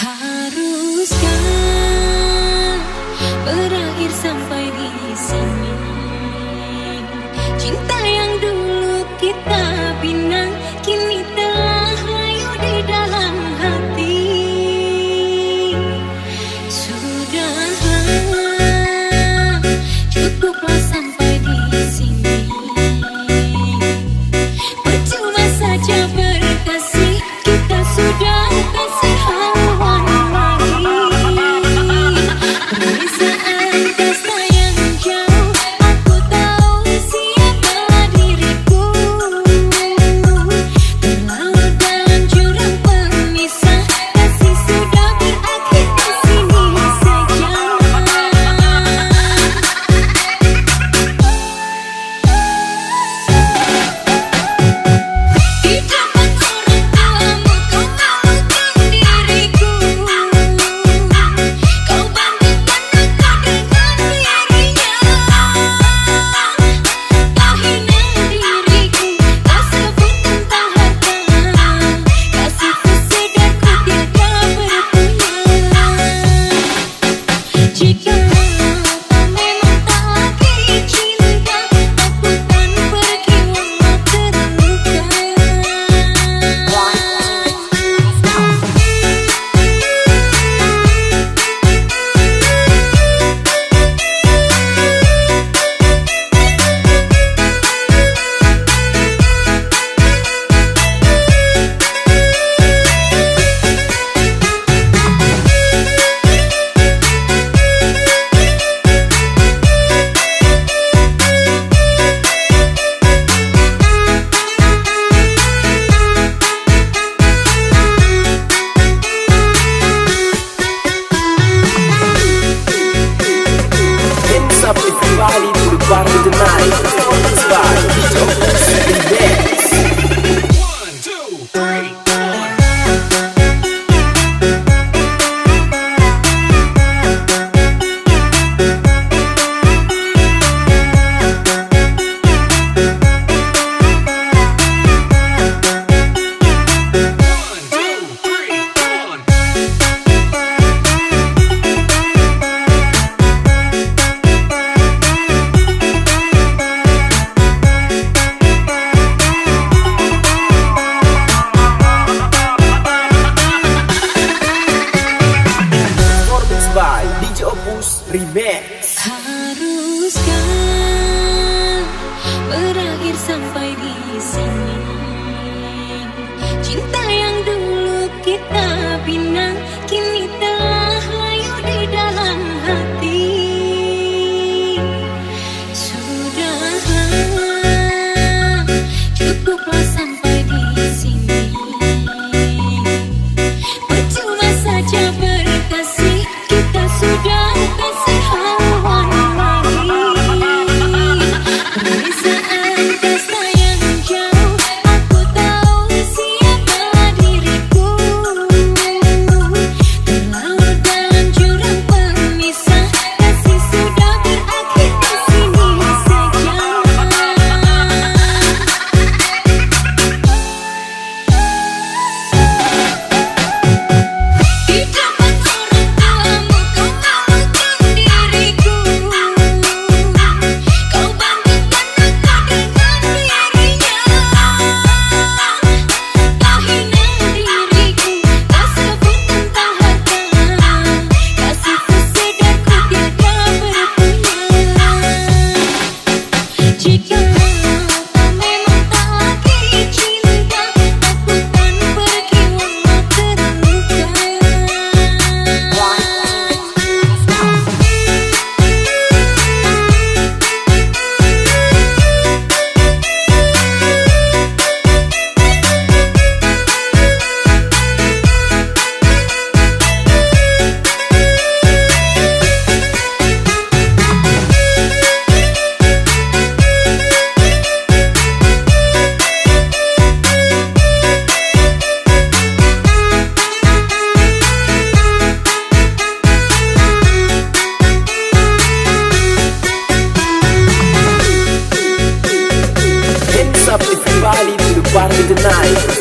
Haruskah berakhir sampai di sini? Cinta Life is on the slide. Remix. Haruskah berakhir sampai di sini. Cinta yang dulu kita Party tonight.